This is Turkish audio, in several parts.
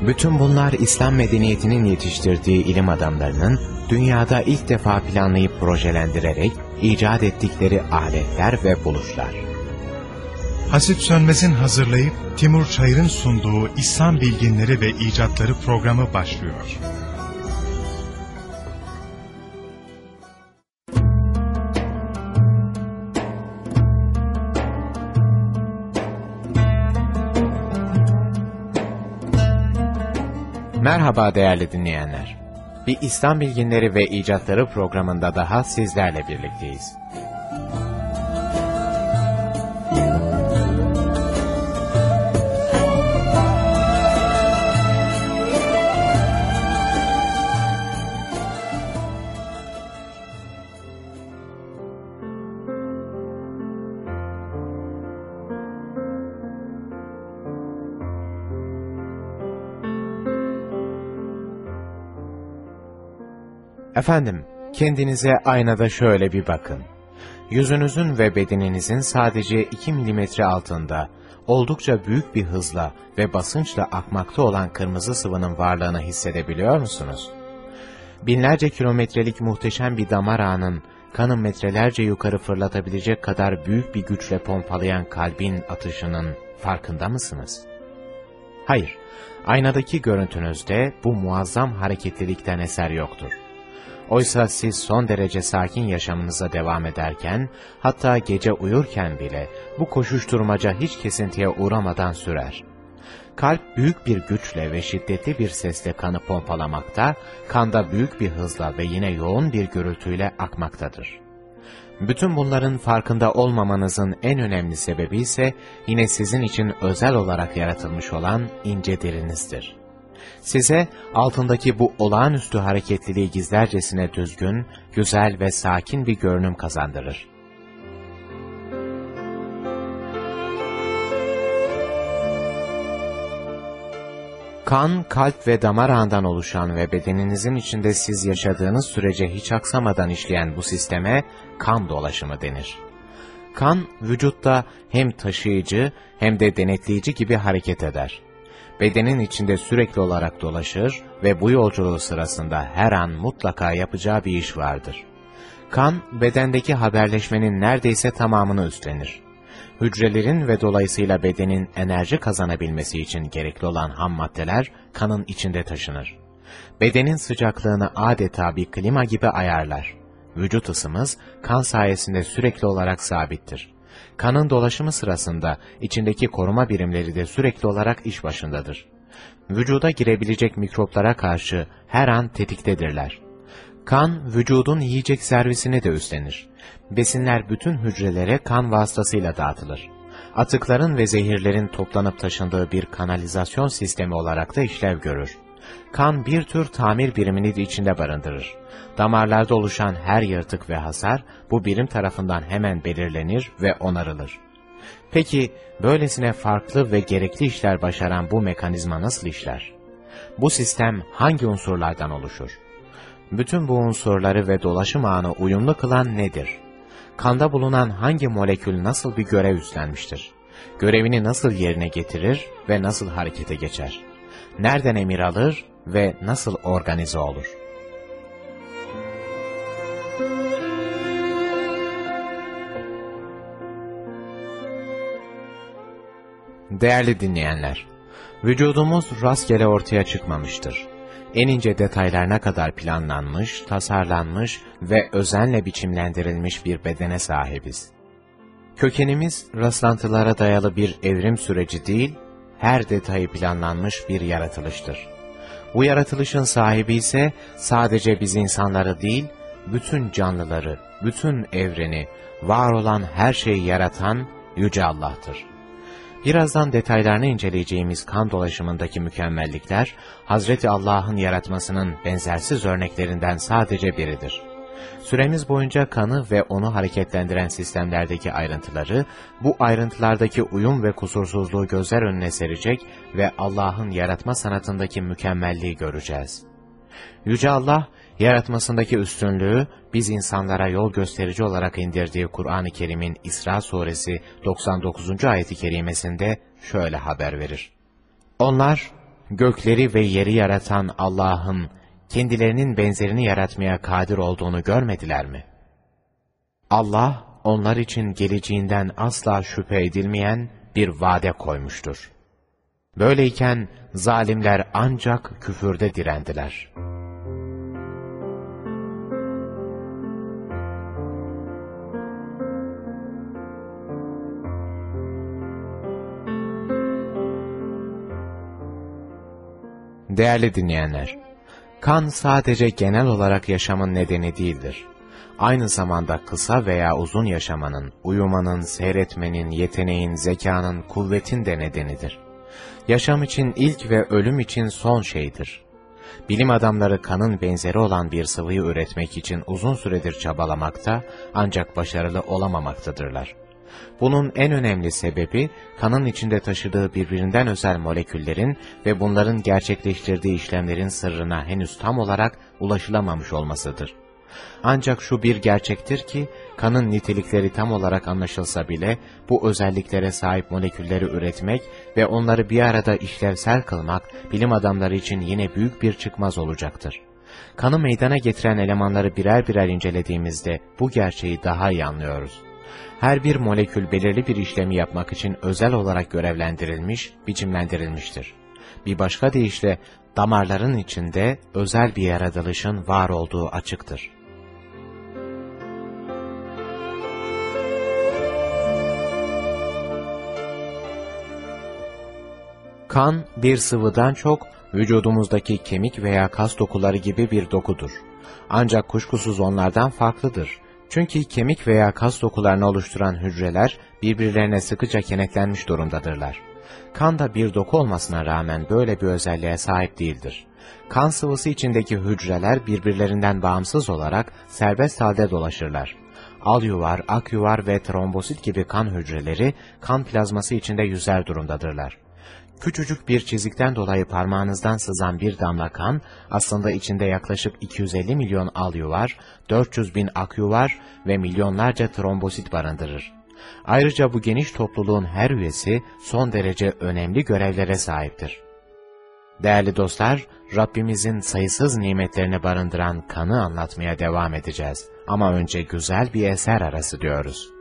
Bütün bunlar İslam medeniyetinin yetiştirdiği ilim adamlarının dünyada ilk defa planlayıp projelendirerek icat ettikleri aletler ve buluşlar. Hasip Sönmez'in hazırlayıp Timur Çayır'ın sunduğu İslam Bilginleri ve İcatları programı başlıyor. Merhaba değerli dinleyenler. Bir İslam Bilginleri ve İcatları programında daha sizlerle birlikteyiz. Efendim, kendinize aynada şöyle bir bakın. Yüzünüzün ve bedeninizin sadece 2 milimetre altında, oldukça büyük bir hızla ve basınçla akmakta olan kırmızı sıvının varlığını hissedebiliyor musunuz? Binlerce kilometrelik muhteşem bir damar ağının, kanı metrelerce yukarı fırlatabilecek kadar büyük bir güçle pompalayan kalbin atışının farkında mısınız? Hayır, aynadaki görüntünüzde bu muazzam hareketlilikten eser yoktur. Oysa siz son derece sakin yaşamınıza devam ederken, hatta gece uyurken bile bu koşuşturmaca hiç kesintiye uğramadan sürer. Kalp büyük bir güçle ve şiddetli bir sesle kanı pompalamakta, kanda büyük bir hızla ve yine yoğun bir gürültüyle akmaktadır. Bütün bunların farkında olmamanızın en önemli sebebi ise yine sizin için özel olarak yaratılmış olan ince derinizdir size altındaki bu olağanüstü hareketliliği gizlercesine düzgün, güzel ve sakin bir görünüm kazandırır. Kan, kalp ve damar ağından oluşan ve bedeninizin içinde siz yaşadığınız sürece hiç aksamadan işleyen bu sisteme kan dolaşımı denir. Kan, vücutta hem taşıyıcı hem de denetleyici gibi hareket eder bedenin içinde sürekli olarak dolaşır ve bu yolculuğu sırasında her an mutlaka yapacağı bir iş vardır. Kan, bedendeki haberleşmenin neredeyse tamamını üstlenir. Hücrelerin ve dolayısıyla bedenin enerji kazanabilmesi için gerekli olan ham maddeler kanın içinde taşınır. Bedenin sıcaklığını adeta bir klima gibi ayarlar. Vücut ısımız kan sayesinde sürekli olarak sabittir. Kanın dolaşımı sırasında içindeki koruma birimleri de sürekli olarak iş başındadır. Vücuda girebilecek mikroplara karşı her an tetiktedirler. Kan, vücudun yiyecek servisini de üstlenir. Besinler bütün hücrelere kan vasıtasıyla dağıtılır. Atıkların ve zehirlerin toplanıp taşındığı bir kanalizasyon sistemi olarak da işlev görür. Kan bir tür tamir birimini de içinde barındırır. Damarlarda oluşan her yırtık ve hasar bu birim tarafından hemen belirlenir ve onarılır. Peki böylesine farklı ve gerekli işler başaran bu mekanizma nasıl işler? Bu sistem hangi unsurlardan oluşur? Bütün bu unsurları ve dolaşım ağını uyumlu kılan nedir? Kanda bulunan hangi molekül nasıl bir görev üstlenmiştir? Görevini nasıl yerine getirir ve nasıl harekete geçer? Nereden emir alır ve nasıl organize olur? Değerli dinleyenler, vücudumuz rastgele ortaya çıkmamıştır. En ince detaylarına kadar planlanmış, tasarlanmış ve özenle biçimlendirilmiş bir bedene sahibiz. Kökenimiz rastlantılara dayalı bir evrim süreci değil, her detayı planlanmış bir yaratılıştır. Bu yaratılışın sahibi ise sadece biz insanları değil, bütün canlıları, bütün evreni, var olan her şeyi yaratan Yüce Allah'tır. Birazdan detaylarını inceleyeceğimiz kan dolaşımındaki mükemmellikler, Hazreti Allah'ın yaratmasının benzersiz örneklerinden sadece biridir. Süremiz boyunca kanı ve onu hareketlendiren sistemlerdeki ayrıntıları, bu ayrıntılardaki uyum ve kusursuzluğu gözler önüne serecek ve Allah'ın yaratma sanatındaki mükemmelliği göreceğiz. Yüce Allah, yaratmasındaki üstünlüğü biz insanlara yol gösterici olarak indirdiği Kur'an-ı Kerim'in İsra suresi 99. ayeti kerimesinde şöyle haber verir. Onlar, gökleri ve yeri yaratan Allah'ın kendilerinin benzerini yaratmaya kadir olduğunu görmediler mi? Allah, onlar için geleceğinden asla şüphe edilmeyen bir vade koymuştur. Böyleyken zalimler ancak küfürde direndiler.'' Değerli dinleyenler, kan sadece genel olarak yaşamın nedeni değildir. Aynı zamanda kısa veya uzun yaşamanın, uyumanın, seyretmenin, yeteneğin, zekanın, kuvvetin de nedenidir. Yaşam için ilk ve ölüm için son şeydir. Bilim adamları kanın benzeri olan bir sıvıyı üretmek için uzun süredir çabalamakta ancak başarılı olamamaktadırlar. Bunun en önemli sebebi kanın içinde taşıdığı birbirinden özel moleküllerin ve bunların gerçekleştirdiği işlemlerin sırrına henüz tam olarak ulaşılamamış olmasıdır. Ancak şu bir gerçektir ki, kanın nitelikleri tam olarak anlaşılsa bile, bu özelliklere sahip molekülleri üretmek ve onları bir arada işlevsel kılmak, bilim adamları için yine büyük bir çıkmaz olacaktır. Kanı meydana getiren elemanları birer birer incelediğimizde bu gerçeği daha iyi anlıyoruz her bir molekül belirli bir işlemi yapmak için özel olarak görevlendirilmiş, biçimlendirilmiştir. Bir başka deyişle damarların içinde özel bir yaratılışın var olduğu açıktır. Kan, bir sıvıdan çok vücudumuzdaki kemik veya kas dokuları gibi bir dokudur. Ancak kuşkusuz onlardan farklıdır. Çünkü kemik veya kas dokularını oluşturan hücreler birbirlerine sıkıca kenetlenmiş durumdadırlar. Kan da bir doku olmasına rağmen böyle bir özelliğe sahip değildir. Kan sıvısı içindeki hücreler birbirlerinden bağımsız olarak serbest halde dolaşırlar. Alyuvar, akyuvar ve trombosit gibi kan hücreleri kan plazması içinde yüzer durumdadırlar. Küçücük bir çizikten dolayı parmağınızdan sızan bir damla kan, aslında içinde yaklaşık 250 milyon alyuvar, 400 bin akyuvar ve milyonlarca trombosit barındırır. Ayrıca bu geniş topluluğun her üyesi son derece önemli görevlere sahiptir. Değerli dostlar, Rabbimizin sayısız nimetlerini barındıran kanı anlatmaya devam edeceğiz. Ama önce güzel bir eser arası diyoruz.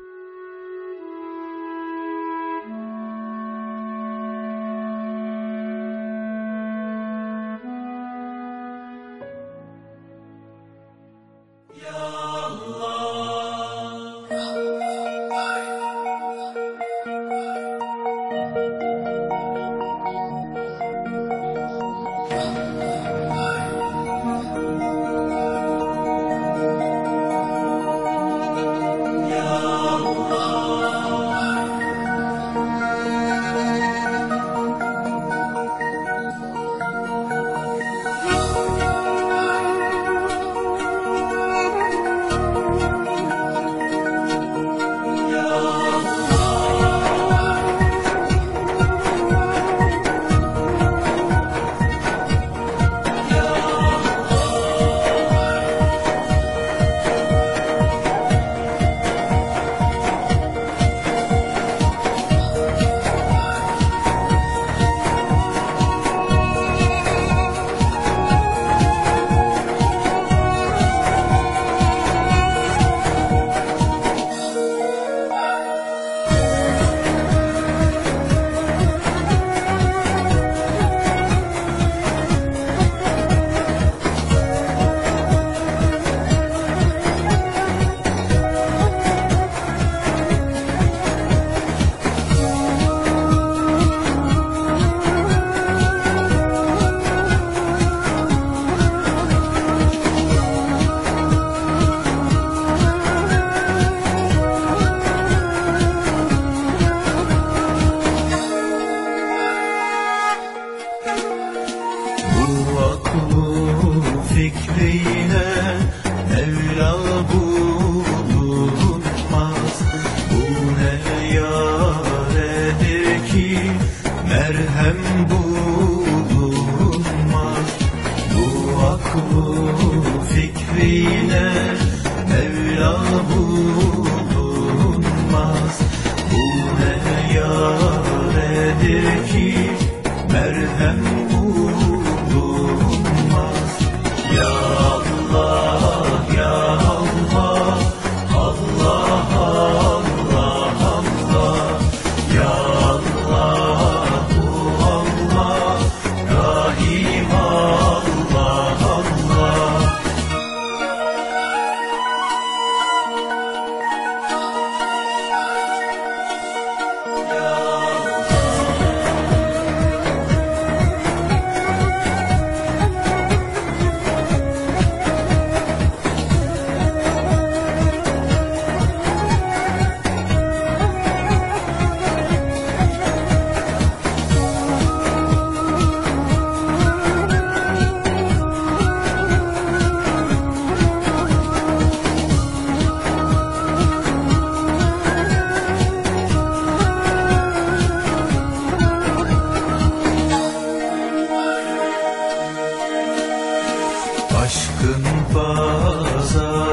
Aşkın pazarında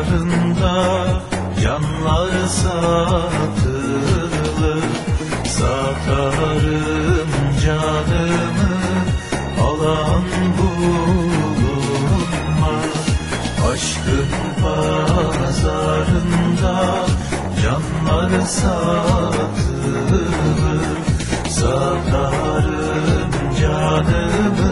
canlar satılır. Satarım canımı alan bulunmaz. Aşkın pazarında canlar satılır. Satarım canımı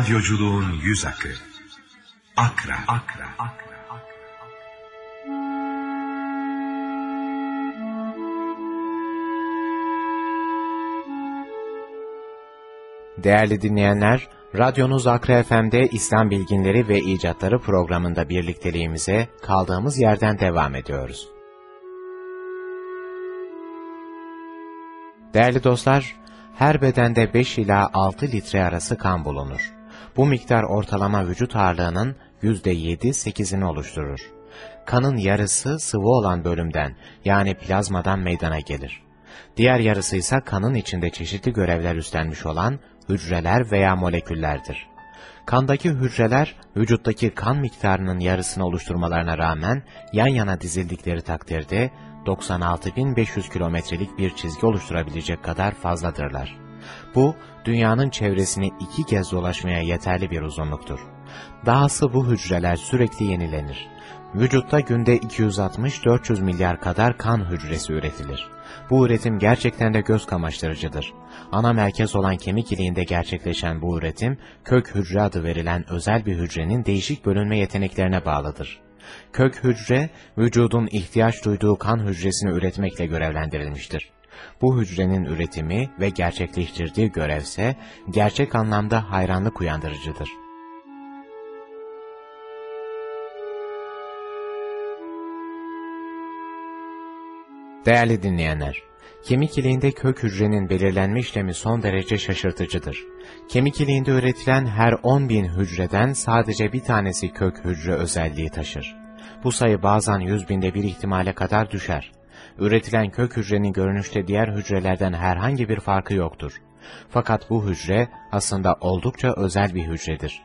Radyoculuğun yüz akı. Akra. Akra. Akra. Değerli dinleyenler, radyonuz Akra FM'de İslam Bilginleri ve İcatları programında birlikteliğimize kaldığımız yerden devam ediyoruz. Değerli dostlar, her bedende 5 ila 6 litre arası kan bulunur. Bu miktar ortalama vücut ağırlığının %7-8'ini oluşturur. Kanın yarısı sıvı olan bölümden yani plazmadan meydana gelir. Diğer yarısı ise kanın içinde çeşitli görevler üstlenmiş olan hücreler veya moleküllerdir. Kandaki hücreler, vücuttaki kan miktarının yarısını oluşturmalarına rağmen yan yana dizildikleri takdirde 96.500 kilometrelik bir çizgi oluşturabilecek kadar fazladırlar. Bu, dünyanın çevresini iki kez dolaşmaya yeterli bir uzunluktur. Dahası bu hücreler sürekli yenilenir. Vücutta günde 260-400 milyar kadar kan hücresi üretilir. Bu üretim gerçekten de göz kamaştırıcıdır. Ana merkez olan kemik iliğinde gerçekleşen bu üretim, kök hücre adı verilen özel bir hücrenin değişik bölünme yeteneklerine bağlıdır. Kök hücre, vücudun ihtiyaç duyduğu kan hücresini üretmekle görevlendirilmiştir. Bu hücrenin üretimi ve gerçekleştirdiği görevse, gerçek anlamda hayranlık uyandırıcıdır. Değerli dinleyenler, kemik iliğinde kök hücrenin belirlenme işlemi son derece şaşırtıcıdır. Kemik iliğinde üretilen her 10 bin hücreden sadece bir tanesi kök hücre özelliği taşır. Bu sayı bazen 100 binde bir ihtimale kadar düşer. Üretilen kök hücrenin görünüşte diğer hücrelerden herhangi bir farkı yoktur. Fakat bu hücre aslında oldukça özel bir hücredir.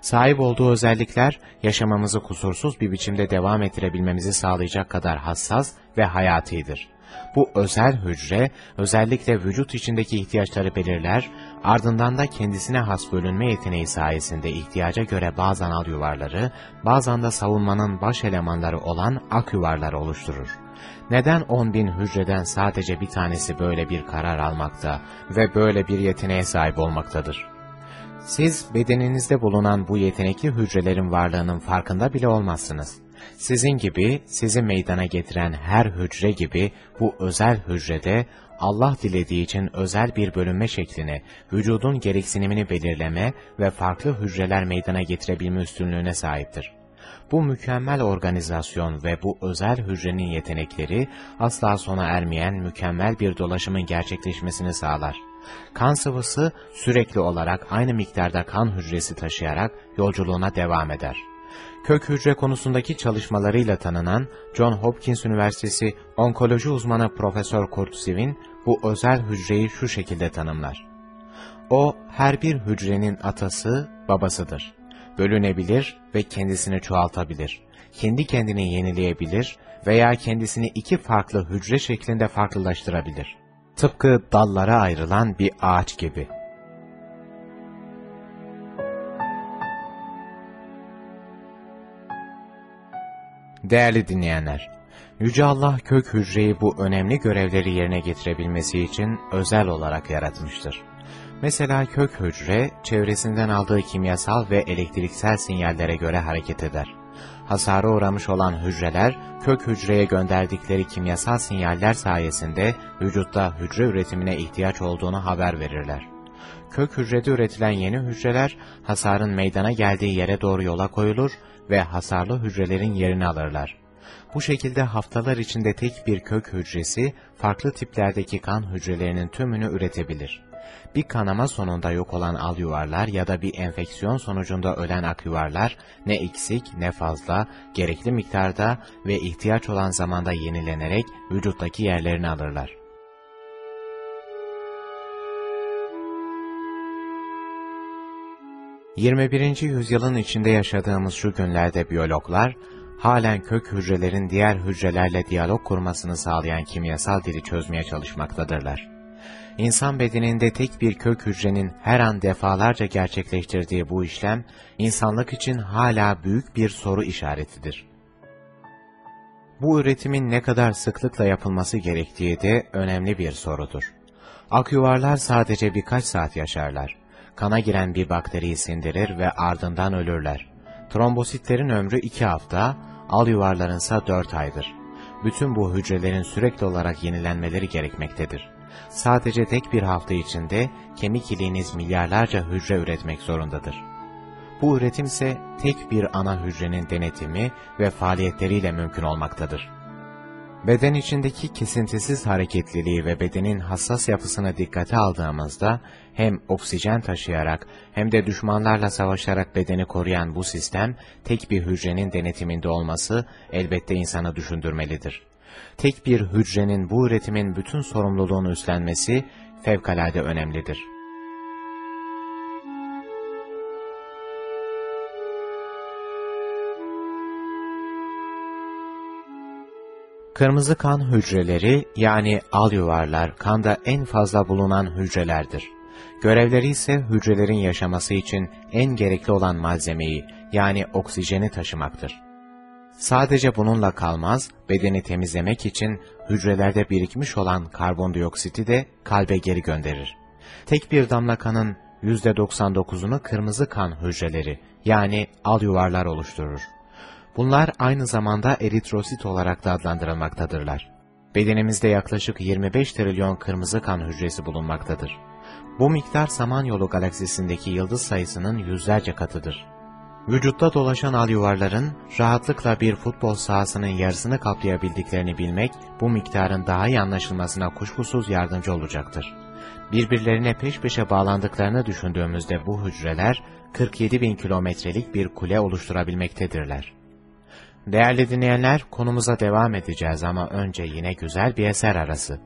Sahip olduğu özellikler yaşamamızı kusursuz bir biçimde devam ettirebilmemizi sağlayacak kadar hassas ve hayatidir. Bu özel hücre özellikle vücut içindeki ihtiyaçları belirler, ardından da kendisine has bölünme yeteneği sayesinde ihtiyaca göre bazen al yuvarları, bazen de savunmanın baş elemanları olan ak yuvarları oluşturur. Neden 10 bin hücreden sadece bir tanesi böyle bir karar almakta ve böyle bir yeteneğe sahip olmaktadır? Siz bedeninizde bulunan bu yetenekli hücrelerin varlığının farkında bile olmazsınız. Sizin gibi, sizi meydana getiren her hücre gibi bu özel hücrede Allah dilediği için özel bir bölünme şeklini, vücudun gereksinimini belirleme ve farklı hücreler meydana getirebilme üstünlüğüne sahiptir. Bu mükemmel organizasyon ve bu özel hücrenin yetenekleri asla sona ermeyen mükemmel bir dolaşımın gerçekleşmesini sağlar. Kan sıvısı sürekli olarak aynı miktarda kan hücresi taşıyarak yolculuğuna devam eder. Kök hücre konusundaki çalışmalarıyla tanınan John Hopkins Üniversitesi onkoloji uzmanı Profesör Kurt Sivin bu özel hücreyi şu şekilde tanımlar. O her bir hücrenin atası, babasıdır. Bölünebilir ve kendisini çoğaltabilir. Kendi kendini yenileyebilir veya kendisini iki farklı hücre şeklinde farklılaştırabilir. Tıpkı dallara ayrılan bir ağaç gibi. Değerli dinleyenler, Yüce Allah kök hücreyi bu önemli görevleri yerine getirebilmesi için özel olarak yaratmıştır. Mesela kök hücre, çevresinden aldığı kimyasal ve elektriksel sinyallere göre hareket eder. Hasara uğramış olan hücreler, kök hücreye gönderdikleri kimyasal sinyaller sayesinde vücutta hücre üretimine ihtiyaç olduğunu haber verirler. Kök hücrede üretilen yeni hücreler, hasarın meydana geldiği yere doğru yola koyulur ve hasarlı hücrelerin yerini alırlar. Bu şekilde haftalar içinde tek bir kök hücresi, farklı tiplerdeki kan hücrelerinin tümünü üretebilir. Bir kanama sonunda yok olan al yuvarlar ya da bir enfeksiyon sonucunda ölen ak yuvarlar ne eksik ne fazla, gerekli miktarda ve ihtiyaç olan zamanda yenilenerek vücuttaki yerlerini alırlar. ...21. yüzyılın içinde yaşadığımız şu günlerde biyologlar, halen kök hücrelerin diğer hücrelerle diyalog kurmasını sağlayan kimyasal dili çözmeye çalışmaktadırlar. İnsan bedeninde tek bir kök hücrenin her an defalarca gerçekleştirdiği bu işlem, insanlık için hala büyük bir soru işaretidir. Bu üretimin ne kadar sıklıkla yapılması gerektiği de önemli bir sorudur. Akyuvarlar sadece birkaç saat yaşarlar. Kana giren bir bakteriyi sindirir ve ardından ölürler. Trombositlerin ömrü iki hafta, al yuvarlarınsa dört aydır. Bütün bu hücrelerin sürekli olarak yenilenmeleri gerekmektedir. Sadece tek bir hafta içinde kemik iliğiniz milyarlarca hücre üretmek zorundadır. Bu üretim ise tek bir ana hücrenin denetimi ve faaliyetleriyle mümkün olmaktadır. Beden içindeki kesintisiz hareketliliği ve bedenin hassas yapısına dikkate aldığımızda hem oksijen taşıyarak hem de düşmanlarla savaşarak bedeni koruyan bu sistem tek bir hücrenin denetiminde olması elbette insanı düşündürmelidir. Tek bir hücrenin bu üretimin bütün sorumluluğunu üstlenmesi fevkalade önemlidir. Kırmızı kan hücreleri yani al yuvarlar kanda en fazla bulunan hücrelerdir. Görevleri ise hücrelerin yaşaması için en gerekli olan malzemeyi yani oksijeni taşımaktır. Sadece bununla kalmaz, bedeni temizlemek için hücrelerde birikmiş olan karbondioksiti de kalbe geri gönderir. Tek bir damla kanın %99'unu kırmızı kan hücreleri yani al yuvarlar oluşturur. Bunlar aynı zamanda eritrosit olarak da adlandırılmaktadırlar. Bedenimizde yaklaşık 25 trilyon kırmızı kan hücresi bulunmaktadır. Bu miktar Samanyolu galaksisindeki yıldız sayısının yüzlerce katıdır. Vücutta dolaşan al yuvarların rahatlıkla bir futbol sahasının yarısını kaplayabildiklerini bilmek, bu miktarın daha iyi anlaşılmasına kuşkusuz yardımcı olacaktır. Birbirlerine peş peşe bağlandıklarını düşündüğümüzde bu hücreler, 47 bin kilometrelik bir kule oluşturabilmektedirler. Değerli dinleyenler, konumuza devam edeceğiz ama önce yine güzel bir eser arası.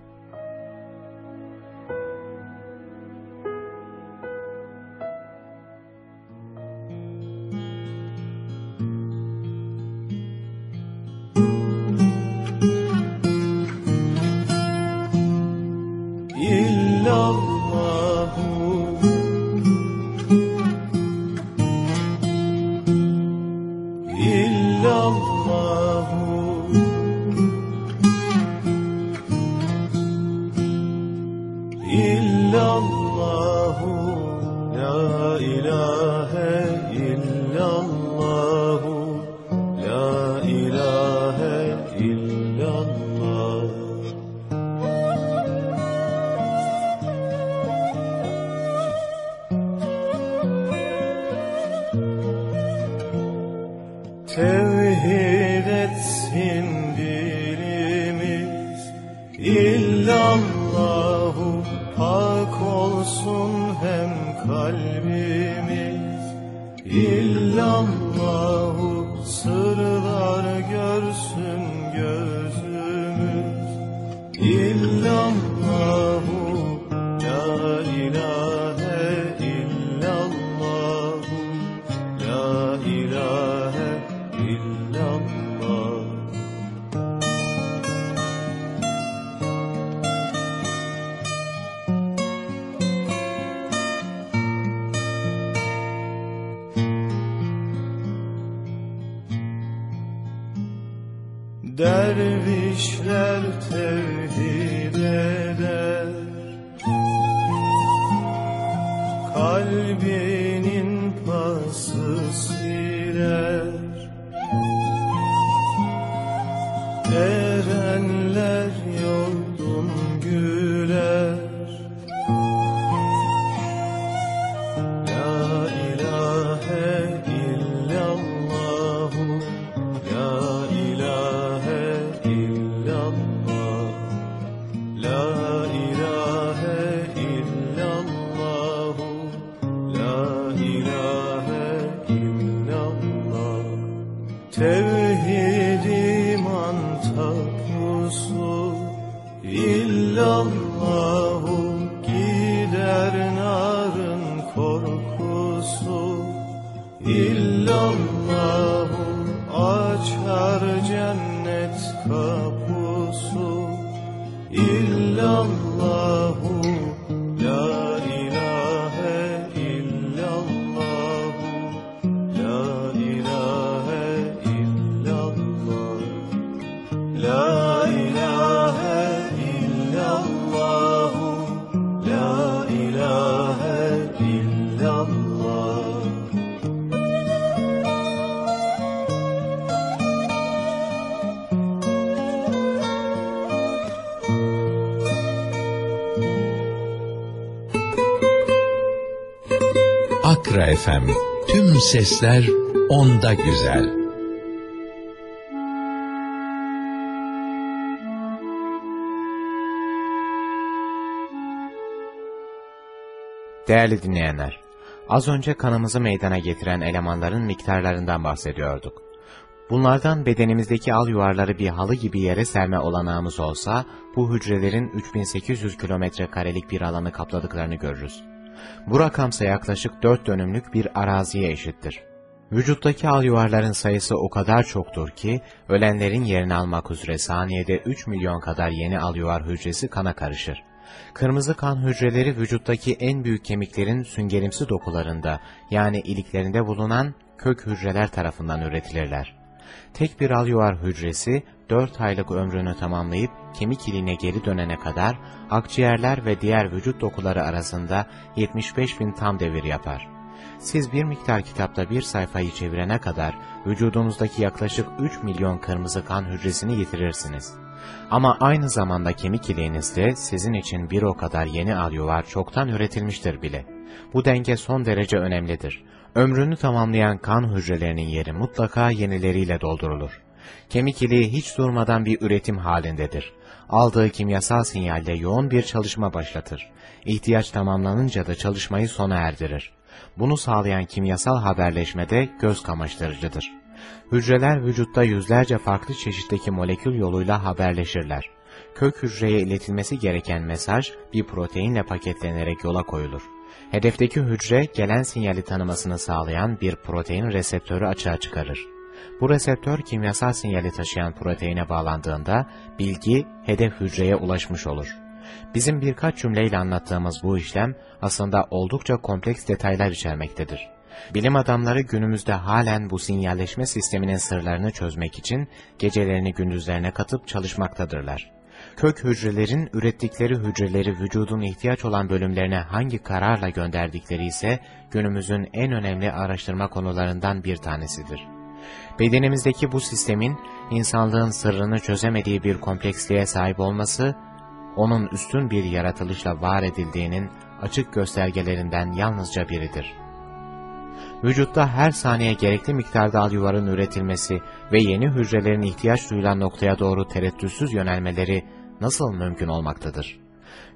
Dervişler illallahu la FM. Tüm sesler onda güzel. Değerli dinleyenler, az önce kanımızı meydana getiren elemanların miktarlarından bahsediyorduk. Bunlardan bedenimizdeki al yuvarları bir halı gibi yere serme olanağımız olsa, bu hücrelerin 3800 kilometre karelik bir alanı kapladıklarını görürüz. Bu rakamsa yaklaşık 4 dönümlük bir araziye eşittir. Vücuttaki al yuvarların sayısı o kadar çoktur ki, ölenlerin yerini almak üzere saniyede 3 milyon kadar yeni al yuvar hücresi kana karışır. Kırmızı kan hücreleri vücuttaki en büyük kemiklerin süngerimsi dokularında yani iliklerinde bulunan kök hücreler tarafından üretilirler. Tek bir alyuvar hücresi 4 aylık ömrünü tamamlayıp kemik iliğine geri dönene kadar akciğerler ve diğer vücut dokuları arasında 75 bin tam devir yapar. Siz bir miktar kitapta bir sayfayı çevirene kadar vücudunuzdaki yaklaşık 3 milyon kırmızı kan hücresini yitirirsiniz. Ama aynı zamanda kemik iliğinizde sizin için bir o kadar yeni alyuvar çoktan üretilmiştir bile. Bu denge son derece önemlidir. Ömrünü tamamlayan kan hücrelerinin yeri mutlaka yenileriyle doldurulur. Kemik iliği hiç durmadan bir üretim halindedir. Aldığı kimyasal sinyalle yoğun bir çalışma başlatır. İhtiyaç tamamlanınca da çalışmayı sona erdirir. Bunu sağlayan kimyasal haberleşme de göz kamaştırıcıdır. Hücreler vücutta yüzlerce farklı çeşitteki molekül yoluyla haberleşirler. Kök hücreye iletilmesi gereken mesaj bir proteinle paketlenerek yola koyulur. Hedefteki hücre gelen sinyali tanımasını sağlayan bir protein reseptörü açığa çıkarır. Bu reseptör kimyasal sinyali taşıyan proteine bağlandığında bilgi hedef hücreye ulaşmış olur. Bizim birkaç cümleyle anlattığımız bu işlem aslında oldukça kompleks detaylar içermektedir. Bilim adamları günümüzde halen bu sinyalleşme sisteminin sırlarını çözmek için gecelerini gündüzlerine katıp çalışmaktadırlar. Kök hücrelerin ürettikleri hücreleri vücudun ihtiyaç olan bölümlerine hangi kararla gönderdikleri ise günümüzün en önemli araştırma konularından bir tanesidir. Bedenimizdeki bu sistemin insanlığın sırrını çözemediği bir kompleksliğe sahip olması, onun üstün bir yaratılışla var edildiğinin açık göstergelerinden yalnızca biridir. Vücutta her saniye gerekli miktarda alyuvarın üretilmesi ve yeni hücrelerin ihtiyaç duyulan noktaya doğru tereddütsüz yönelmeleri nasıl mümkün olmaktadır?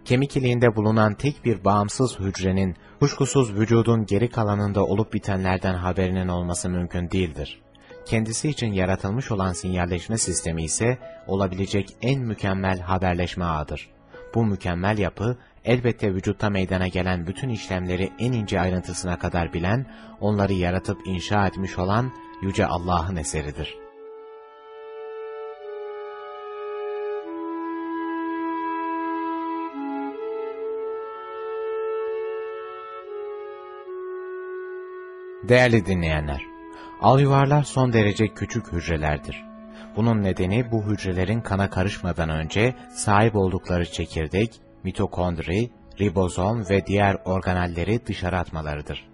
Kemik iliğinde bulunan tek bir bağımsız hücrenin, kuşkusuz vücudun geri kalanında olup bitenlerden haberinin olması mümkün değildir. Kendisi için yaratılmış olan sinyalleşme sistemi ise olabilecek en mükemmel haberleşme ağıdır. Bu mükemmel yapı elbette vücutta meydana gelen bütün işlemleri en ince ayrıntısına kadar bilen, onları yaratıp inşa etmiş olan Yüce Allah'ın eseridir. Değerli dinleyenler, alyuvarlar son derece küçük hücrelerdir. Bunun nedeni bu hücrelerin kana karışmadan önce sahip oldukları çekirdek, mitokondri, ribozom ve diğer organelleri dışarı atmalarıdır.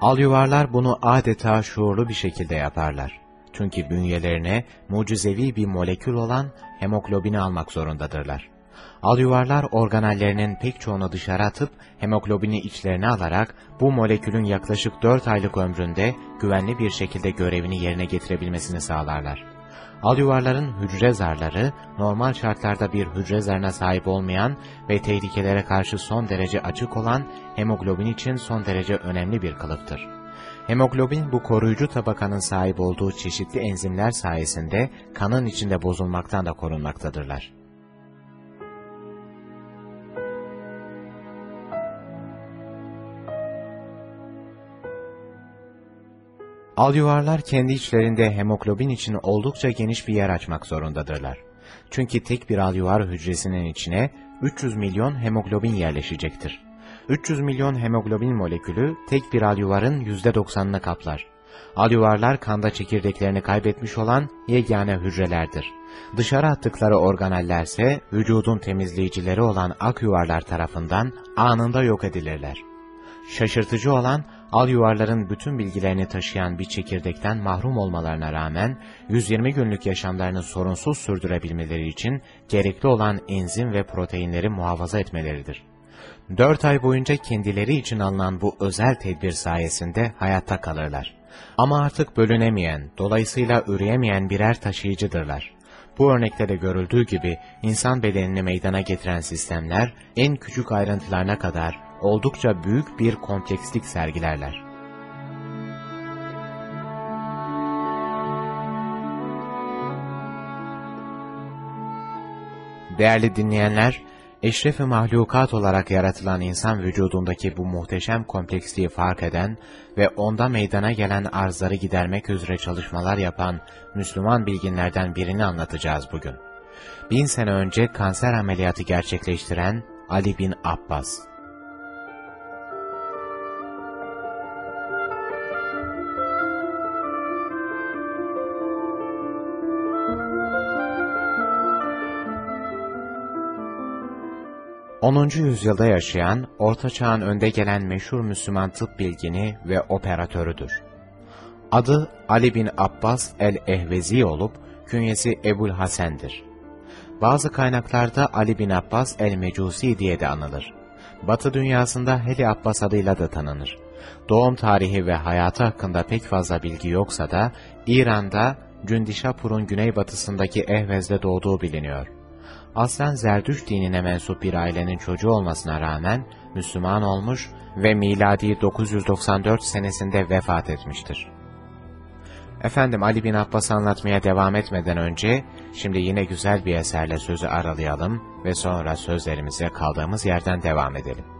Alyuvarlar bunu adeta şuurlu bir şekilde yaparlar. Çünkü bünyelerine mucizevi bir molekül olan hemoglobini almak zorundadırlar. Alyuvarlar organellerinin pek çoğunu dışarı atıp hemoglobini içlerine alarak bu molekülün yaklaşık 4 aylık ömründe güvenli bir şekilde görevini yerine getirebilmesini sağlarlar. Alyuvarların hücre zarları normal şartlarda bir hücre zarına sahip olmayan ve tehlikelere karşı son derece açık olan hemoglobin için son derece önemli bir kılıftır. Hemoglobin bu koruyucu tabakanın sahip olduğu çeşitli enzimler sayesinde kanın içinde bozulmaktan da korunmaktadırlar. Alyuvarlar kendi içlerinde hemoglobin için oldukça geniş bir yer açmak zorundadırlar. Çünkü tek bir alyuvar hücresinin içine 300 milyon hemoglobin yerleşecektir. 300 milyon hemoglobin molekülü tek bir alyuvarın %90'ını kaplar. Alyuvarlar kanda çekirdeklerini kaybetmiş olan yegane hücrelerdir. Dışarı attıkları organellerse vücudun temizleyicileri olan ak yuvarlar tarafından anında yok edilirler. Şaşırtıcı olan al yuvarların bütün bilgilerini taşıyan bir çekirdekten mahrum olmalarına rağmen 120 günlük yaşamlarını sorunsuz sürdürebilmeleri için gerekli olan enzim ve proteinleri muhafaza etmeleridir. 4 ay boyunca kendileri için alınan bu özel tedbir sayesinde hayatta kalırlar. Ama artık bölünemeyen, dolayısıyla üreyemeyen birer taşıyıcıdırlar. Bu örnekte de görüldüğü gibi insan bedenini meydana getiren sistemler en küçük ayrıntılarına kadar oldukça büyük bir komplekslik sergilerler. Değerli dinleyenler, eşref-i mahlukat olarak yaratılan insan vücudundaki bu muhteşem kompleksliği fark eden ve onda meydana gelen arzları gidermek üzere çalışmalar yapan Müslüman bilginlerden birini anlatacağız bugün. Bin sene önce kanser ameliyatı gerçekleştiren Ali bin Abbas. 10. yüzyılda yaşayan, Orta Çağ'ın önde gelen meşhur Müslüman tıp bilgini ve operatörüdür. Adı Ali bin Abbas el-Ehvezi olup, künyesi Ebul Hasen'dir. Bazı kaynaklarda Ali bin Abbas el-Mecusi diye de anılır. Batı dünyasında Heli Abbas adıyla da tanınır. Doğum tarihi ve hayatı hakkında pek fazla bilgi yoksa da İran'da Cündişapur'un güneybatısındaki Ehvez'de doğduğu biliniyor. Aslen Zerdüş dinine mensup bir ailenin çocuğu olmasına rağmen Müslüman olmuş ve miladi 994 senesinde vefat etmiştir. Efendim Ali bin Abbas anlatmaya devam etmeden önce, şimdi yine güzel bir eserle sözü aralayalım ve sonra sözlerimize kaldığımız yerden devam edelim.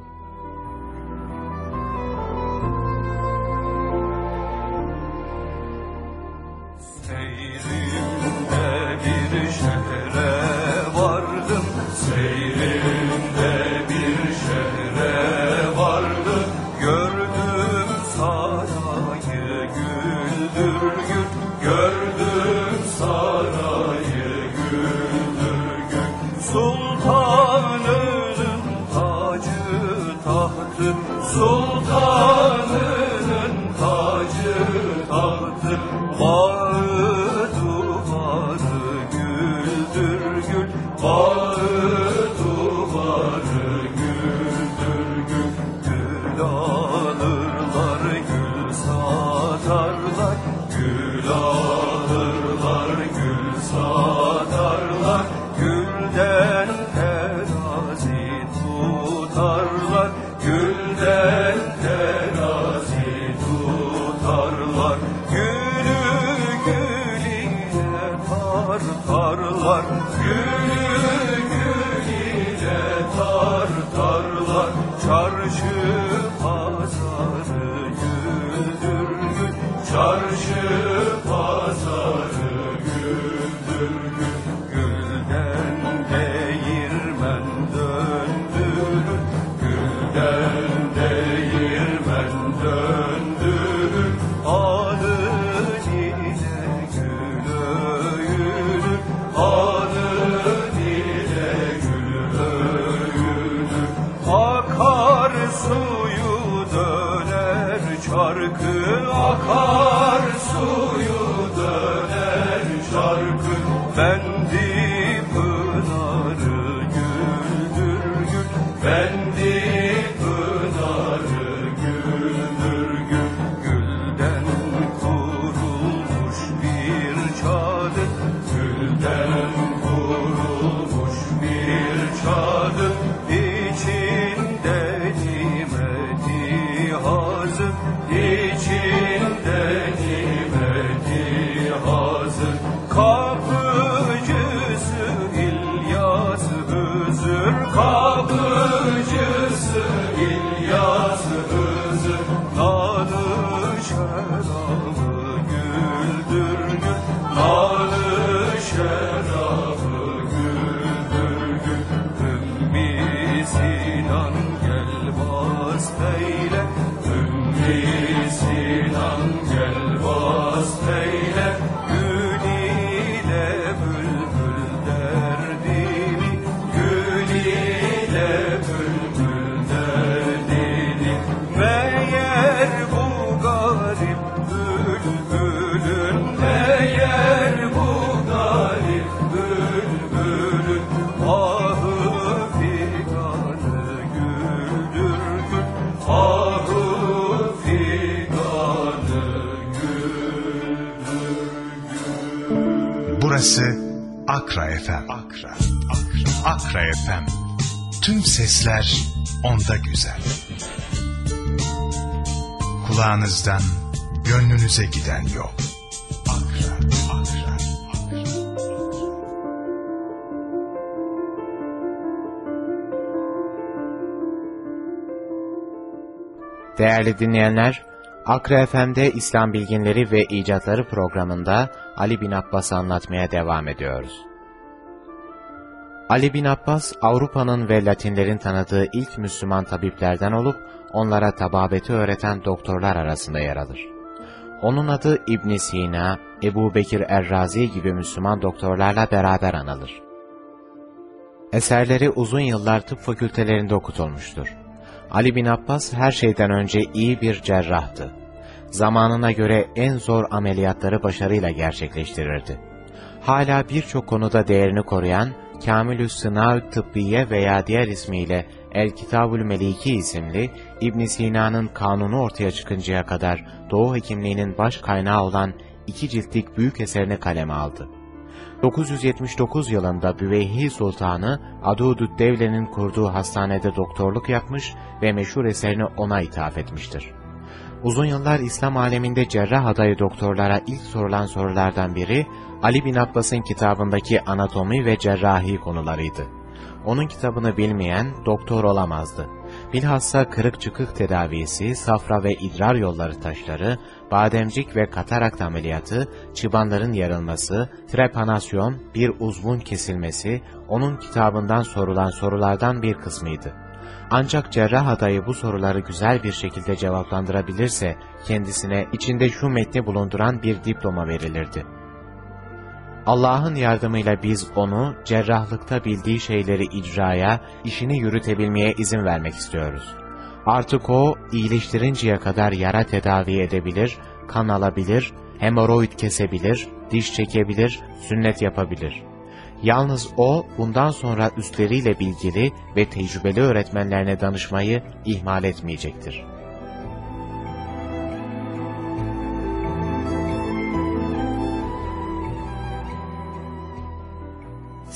Nalı şerabı güldür gül Akra FM. Akra, Akra, Akra FM. Tüm sesler onda güzel. Kulağınızdan gönlünüze giden yol. Akra, Akra, Akra. Değerli dinleyenler, Akra FM'de İslam Bilginleri ve İcatları programında Ali bin Abbas anlatmaya devam ediyoruz. Ali bin Abbas, Avrupa'nın ve Latinlerin tanıdığı ilk Müslüman tabiplerden olup, onlara tababeti öğreten doktorlar arasında yer alır. Onun adı İbn Sina, Ebu Bekir Errazi gibi Müslüman doktorlarla beraber anılır. Eserleri uzun yıllar tıp fakültelerinde okutulmuştur. Ali bin Abbas her şeyden önce iyi bir cerrahtı. Zamanına göre en zor ameliyatları başarıyla gerçekleştirirdi. Hala birçok konuda değerini koruyan, Kamilü Sınav Tıbbiye veya diğer ismiyle El Kitabül Meliki isimli İbn Sina'nın kanunu ortaya çıkıncaya kadar Doğu hekimliğinin baş kaynağı olan iki ciltlik büyük eserini kaleme aldı. 979 yılında Büveyhi Sultanı Adudü Devle'nin kurduğu hastanede doktorluk yapmış ve meşhur eserini ona ithaf etmiştir. Uzun yıllar İslam aleminde cerrah adayı doktorlara ilk sorulan sorulardan biri, Ali bin Abbas'ın kitabındaki anatomi ve cerrahi konularıydı. Onun kitabını bilmeyen doktor olamazdı. Bilhassa kırık çıkık tedavisi, safra ve idrar yolları taşları, bademcik ve katarakt ameliyatı, çıbanların yarılması, trepanasyon, bir uzvun kesilmesi, onun kitabından sorulan sorulardan bir kısmıydı. Ancak cerrah adayı bu soruları güzel bir şekilde cevaplandırabilirse, kendisine içinde şu metni bulunduran bir diploma verilirdi. Allah'ın yardımıyla biz onu cerrahlıkta bildiği şeyleri icraya, işini yürütebilmeye izin vermek istiyoruz. Artık o iyileştirinceye kadar yara tedavi edebilir, kan alabilir, hemoroid kesebilir, diş çekebilir, sünnet yapabilir. Yalnız o bundan sonra üstleriyle bilgili ve tecrübeli öğretmenlerine danışmayı ihmal etmeyecektir.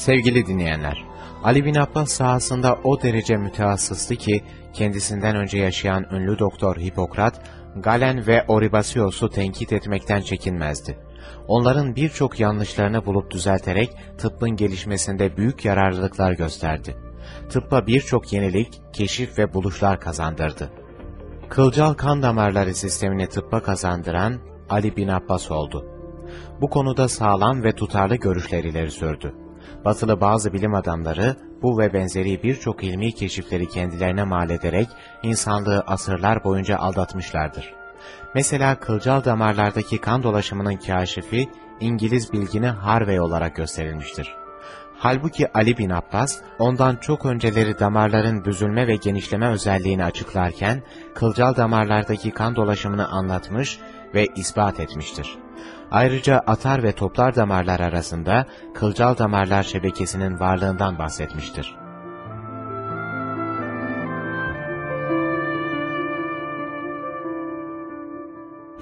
Sevgili dinleyenler, Ali bin Abbas sahasında o derece mütehassıstı ki, kendisinden önce yaşayan ünlü doktor Hipokrat, Galen ve Oribasios'u tenkit etmekten çekinmezdi. Onların birçok yanlışlarını bulup düzelterek tıbbın gelişmesinde büyük yararlılıklar gösterdi. Tıbba birçok yenilik, keşif ve buluşlar kazandırdı. Kılcal kan damarları sistemini tıbba kazandıran Ali bin Abbas oldu. Bu konuda sağlam ve tutarlı görüşler ileri sürdü. Batılı bazı bilim adamları bu ve benzeri birçok ilmi keşifleri kendilerine mal ederek insanlığı asırlar boyunca aldatmışlardır. Mesela kılcal damarlardaki kan dolaşımının kaşifi İngiliz bilgini Harvey olarak gösterilmiştir. Halbuki Ali bin Abbas, ondan çok önceleri damarların büzülme ve genişleme özelliğini açıklarken, kılcal damarlardaki kan dolaşımını anlatmış ve ispat etmiştir. Ayrıca atar ve toplar damarlar arasında kılcal damarlar şebekesinin varlığından bahsetmiştir.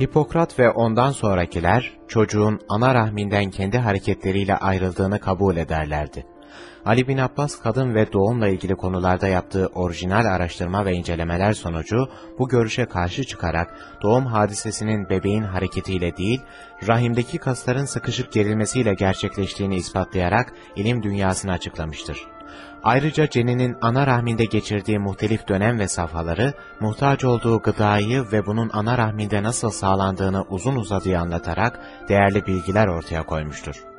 Hipokrat ve ondan sonrakiler çocuğun ana rahminden kendi hareketleriyle ayrıldığını kabul ederlerdi. Ali bin Abbas kadın ve doğumla ilgili konularda yaptığı orijinal araştırma ve incelemeler sonucu bu görüşe karşı çıkarak doğum hadisesinin bebeğin hareketiyle değil, rahimdeki kasların sıkışıp gerilmesiyle gerçekleştiğini ispatlayarak ilim dünyasını açıklamıştır. Ayrıca ceninin ana rahminde geçirdiği muhtelif dönem ve safhaları, muhtaç olduğu gıdayı ve bunun ana rahminde nasıl sağlandığını uzun uzadıya anlatarak değerli bilgiler ortaya koymuştur.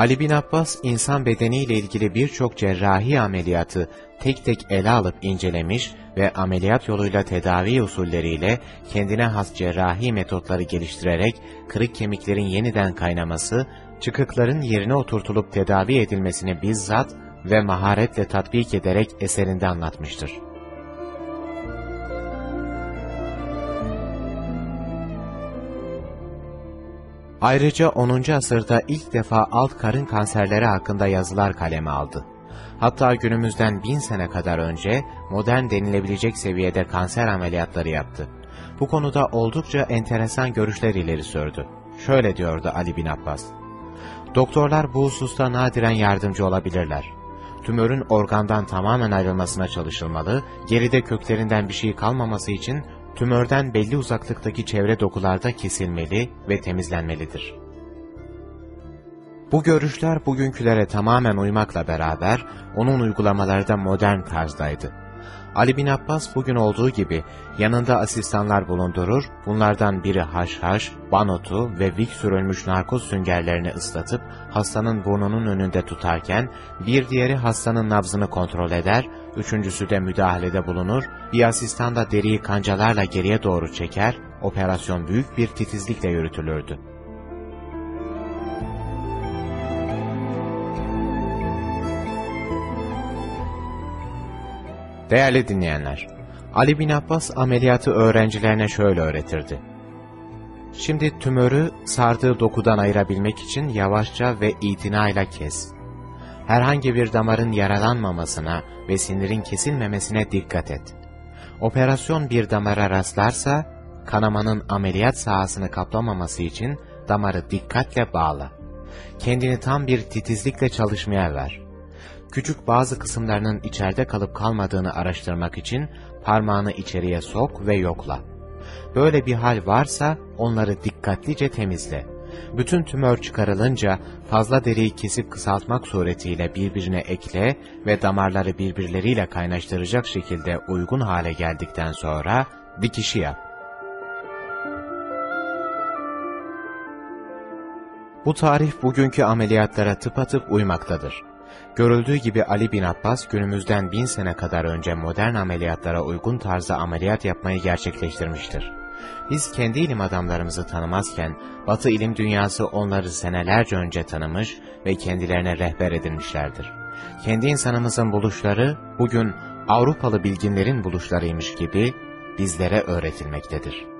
Ali bin Abbas, insan bedeniyle ilgili birçok cerrahi ameliyatı tek tek ele alıp incelemiş ve ameliyat yoluyla tedavi usulleriyle kendine has cerrahi metotları geliştirerek kırık kemiklerin yeniden kaynaması, çıkıkların yerine oturtulup tedavi edilmesini bizzat ve maharetle tatbik ederek eserinde anlatmıştır. Ayrıca 10. asırda ilk defa alt karın kanserleri hakkında yazılar kaleme aldı. Hatta günümüzden bin sene kadar önce modern denilebilecek seviyede kanser ameliyatları yaptı. Bu konuda oldukça enteresan görüşler ileri sürdü. Şöyle diyordu Ali bin Abbas. Doktorlar bu hususta nadiren yardımcı olabilirler. Tümörün organdan tamamen ayrılmasına çalışılmalı, geride köklerinden bir şey kalmaması için tümörden belli uzaklıktaki çevre dokularda kesilmeli ve temizlenmelidir. Bu görüşler bugünkülere tamamen uymakla beraber onun uygulamaları da modern tarzdaydı. Ali bin Abbas bugün olduğu gibi yanında asistanlar bulundurur, bunlardan biri haşhaş, banotu ve vik sürülmüş narkoz süngerlerini ıslatıp hastanın burnunun önünde tutarken, bir diğeri hastanın nabzını kontrol eder, üçüncüsü de müdahalede bulunur, bir asistan da deriyi kancalarla geriye doğru çeker, operasyon büyük bir titizlikle yürütülürdü. Değerli dinleyenler, Ali bin Abbas ameliyatı öğrencilerine şöyle öğretirdi. Şimdi tümörü sardığı dokudan ayırabilmek için yavaşça ve itinayla kes. Herhangi bir damarın yaralanmamasına ve sinirin kesilmemesine dikkat et. Operasyon bir damara rastlarsa, kanamanın ameliyat sahasını kaplamaması için damarı dikkatle bağla. Kendini tam bir titizlikle çalışmaya ver. Küçük bazı kısımlarının içeride kalıp kalmadığını araştırmak için parmağını içeriye sok ve yokla. Böyle bir hal varsa onları dikkatlice temizle. Bütün tümör çıkarılınca fazla deriyi kesip kısaltmak suretiyle birbirine ekle ve damarları birbirleriyle kaynaştıracak şekilde uygun hale geldikten sonra dikişi yap. Bu tarif bugünkü ameliyatlara tıpatıp uymaktadır. Görüldüğü gibi Ali bin Abbas günümüzden bin sene kadar önce modern ameliyatlara uygun tarzda ameliyat yapmayı gerçekleştirmiştir. Biz kendi ilim adamlarımızı tanımazken, Batı ilim dünyası onları senelerce önce tanımış ve kendilerine rehber edinmişlerdir. Kendi insanımızın buluşları, bugün Avrupalı bilginlerin buluşlarıymış gibi bizlere öğretilmektedir.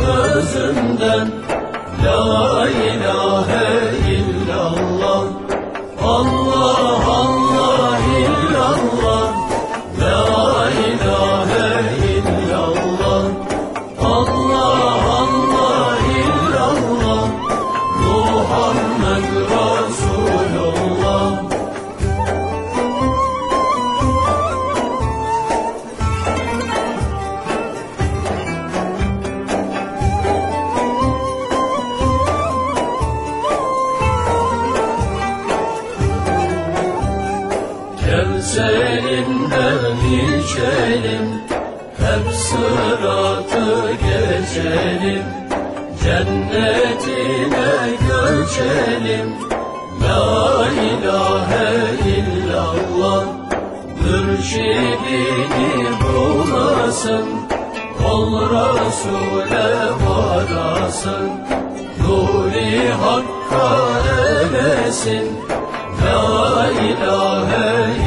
Özünden La ilahe geçelim Cennetine göçelim. La ilahe illallah Mürşidini bulasın. Ol Resul'e varasın Nuri Hakk'a eresin La ilahe illallah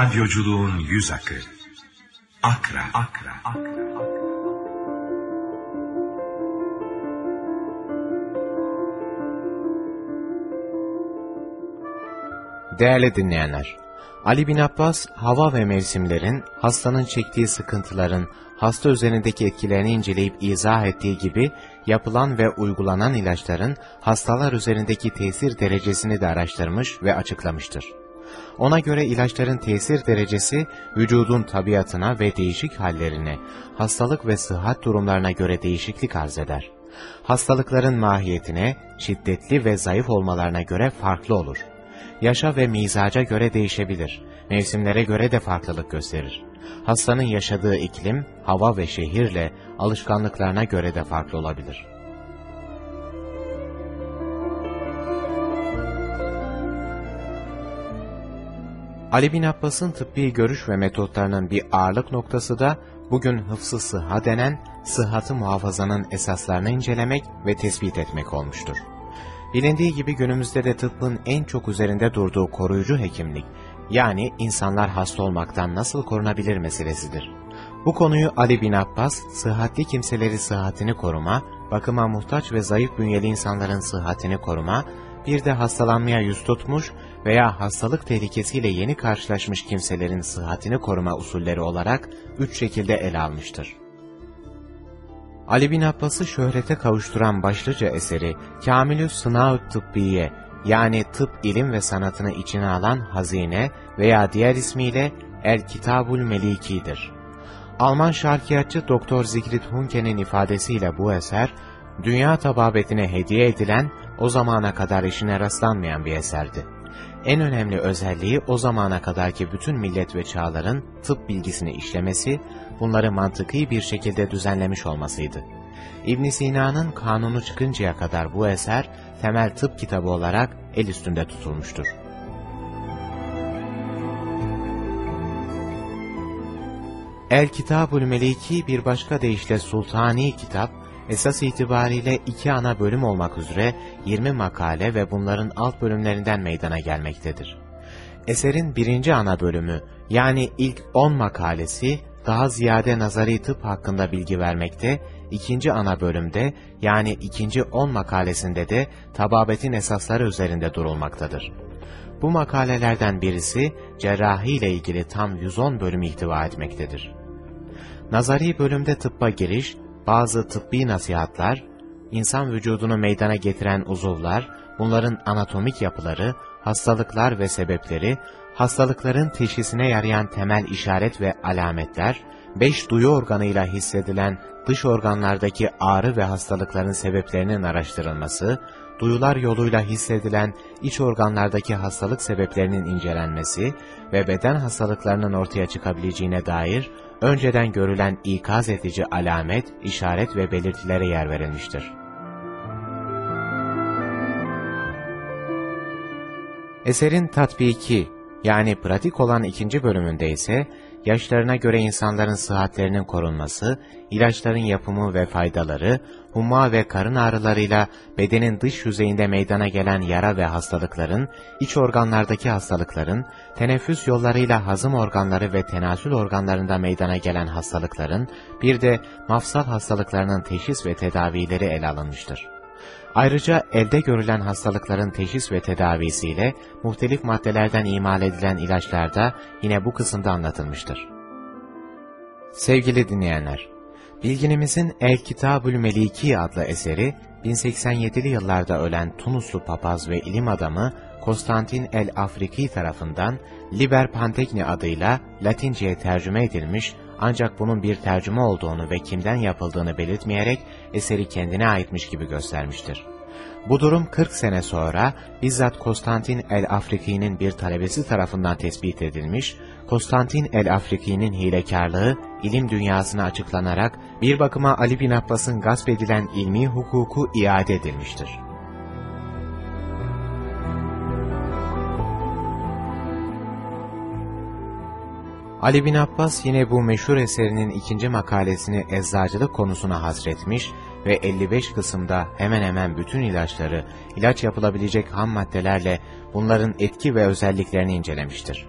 Radyoculuğun yüz akı. Akra. Akra. Akra. Değerli dinleyenler, Ali bin Abbas, hava ve mevsimlerin, hastanın çektiği sıkıntıların, hasta üzerindeki etkilerini inceleyip izah ettiği gibi, yapılan ve uygulanan ilaçların hastalar üzerindeki tesir derecesini de araştırmış ve açıklamıştır. Ona göre ilaçların tesir derecesi, vücudun tabiatına ve değişik hallerine, hastalık ve sıhhat durumlarına göre değişiklik arz eder. Hastalıkların mahiyetine, şiddetli ve zayıf olmalarına göre farklı olur. Yaşa ve mizaca göre değişebilir, mevsimlere göre de farklılık gösterir. Hastanın yaşadığı iklim, hava ve şehirle alışkanlıklarına göre de farklı olabilir. Ali bin Abbas'ın tıbbi görüş ve metotlarının bir ağırlık noktası da bugün hıfzı sıhha denen sıhhatı muhafazanın esaslarını incelemek ve tespit etmek olmuştur. Bilindiği gibi günümüzde de tıbbın en çok üzerinde durduğu koruyucu hekimlik, yani insanlar hasta olmaktan nasıl korunabilir meselesidir. Bu konuyu Ali bin Abbas, sıhhatli kimseleri sıhhatini koruma, bakıma muhtaç ve zayıf bünyeli insanların sıhhatini koruma, bir de hastalanmaya yüz tutmuş veya hastalık tehlikesiyle yeni karşılaşmış kimselerin sıhhatini koruma usulleri olarak üç şekilde ele almıştır. Ali bin Abbas'ı şöhrete kavuşturan başlıca eseri Kamilü Sınav Tıbbiye yani tıp ilim ve sanatını içine alan hazine veya diğer ismiyle El Kitabul Meliki'dir. Alman şarkiyatçı Doktor Zigrid Hunke'nin ifadesiyle bu eser, dünya tababetine hediye edilen, o zamana kadar işine rastlanmayan bir eserdi. En önemli özelliği o zamana kadarki bütün millet ve çağların tıp bilgisini işlemesi, bunları mantıki bir şekilde düzenlemiş olmasıydı. ibn Sina'nın kanunu çıkıncaya kadar bu eser, temel tıp kitabı olarak el üstünde tutulmuştur. El Kitabul Meliki bir başka deyişle Sultani kitap, esas itibariyle iki ana bölüm olmak üzere 20 makale ve bunların alt bölümlerinden meydana gelmektedir. Eserin birinci ana bölümü yani ilk 10 makalesi daha ziyade nazari tıp hakkında bilgi vermekte, ikinci ana bölümde yani ikinci 10 makalesinde de tababetin esasları üzerinde durulmaktadır. Bu makalelerden birisi cerrahi ile ilgili tam 110 bölüm ihtiva etmektedir. Nazari bölümde tıbba giriş, bazı tıbbi nasihatlar, insan vücudunu meydana getiren uzuvlar, bunların anatomik yapıları, hastalıklar ve sebepleri, hastalıkların teşhisine yarayan temel işaret ve alametler, beş duyu organıyla hissedilen dış organlardaki ağrı ve hastalıkların sebeplerinin araştırılması, duyular yoluyla hissedilen iç organlardaki hastalık sebeplerinin incelenmesi ve beden hastalıklarının ortaya çıkabileceğine dair önceden görülen ikaz edici alamet, işaret ve belirtilere yer verilmiştir. Eserin tatbiki yani pratik olan ikinci bölümünde ise yaşlarına göre insanların sıhhatlerinin korunması, ilaçların yapımı ve faydaları, humma ve karın ağrılarıyla bedenin dış yüzeyinde meydana gelen yara ve hastalıkların, iç organlardaki hastalıkların, teneffüs yollarıyla hazım organları ve tenasül organlarında meydana gelen hastalıkların, bir de mafsal hastalıklarının teşhis ve tedavileri ele alınmıştır. Ayrıca elde görülen hastalıkların teşhis ve tedavisiyle muhtelif maddelerden imal edilen ilaçlar da yine bu kısımda anlatılmıştır. Sevgili dinleyenler, Bilginimizin El Kitabül Meliki adlı eseri, 1087'li yıllarda ölen Tunuslu papaz ve ilim adamı Konstantin el-Afriki tarafından Liber Pantegni adıyla Latinceye tercüme edilmiş ancak bunun bir tercüme olduğunu ve kimden yapıldığını belirtmeyerek eseri kendine aitmiş gibi göstermiştir. Bu durum 40 sene sonra bizzat Konstantin el-Afriki'nin bir talebesi tarafından tespit edilmiş, Konstantin el-Afriki'nin hilekarlığı ilim dünyasına açıklanarak bir bakıma Ali bin Abbas'ın gasp edilen ilmi hukuku iade edilmiştir. Ali bin Abbas yine bu meşhur eserinin ikinci makalesini eczacılık konusuna hasretmiş ve 55 kısımda hemen hemen bütün ilaçları, ilaç yapılabilecek ham maddelerle bunların etki ve özelliklerini incelemiştir.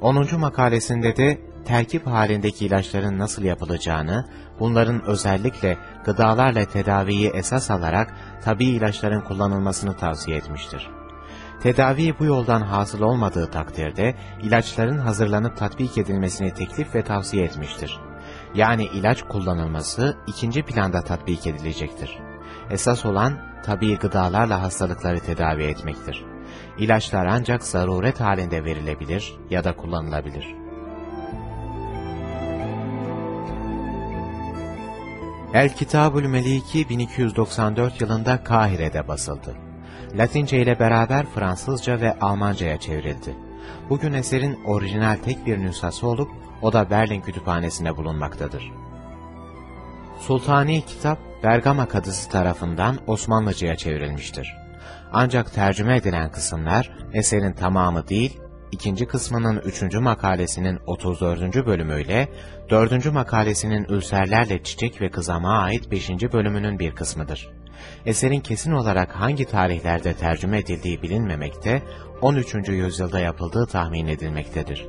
10. makalesinde de terkip halindeki ilaçların nasıl yapılacağını, bunların özellikle gıdalarla tedaviyi esas alarak tabi ilaçların kullanılmasını tavsiye etmiştir. Tedavi bu yoldan hasıl olmadığı takdirde ilaçların hazırlanıp tatbik edilmesini teklif ve tavsiye etmiştir. Yani ilaç kullanılması ikinci planda tatbik edilecektir. Esas olan tabi gıdalarla hastalıkları tedavi etmektir. İlaçlar ancak zaruret halinde verilebilir ya da kullanılabilir. El Kitabül Meliki 1294 yılında Kahire'de basıldı. Latince ile beraber Fransızca ve Almanca'ya çevrildi. Bugün eserin orijinal tek bir nüshası olup o da Berlin Kütüphanesi'nde bulunmaktadır. Sultani kitap Bergama Kadısı tarafından Osmanlıca'ya çevrilmiştir. Ancak tercüme edilen kısımlar eserin tamamı değil, ikinci kısmının üçüncü makalesinin 34. bölümüyle, dördüncü makalesinin ülserlerle çiçek ve kızama ait beşinci bölümünün bir kısmıdır. Eserin kesin olarak hangi tarihlerde tercüme edildiği bilinmemekte, 13. yüzyılda yapıldığı tahmin edilmektedir.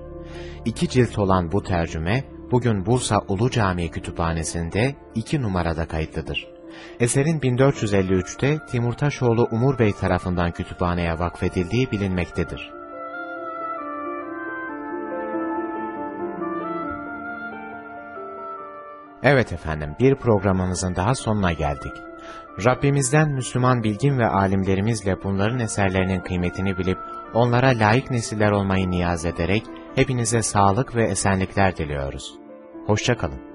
İki cilt olan bu tercüme, bugün Bursa Ulu Camii Kütüphanesi'nde iki numarada kayıtlıdır. Eserin 1453'te Timurtaşoğlu Umur Bey tarafından kütüphaneye vakfedildiği bilinmektedir. Evet efendim, bir programımızın daha sonuna geldik. Rabbimizden Müslüman bilgin ve alimlerimizle bunların eserlerinin kıymetini bilip onlara layık nesiller olmayı niyaz ederek hepinize sağlık ve esenlikler diliyoruz. Hoşçakalın.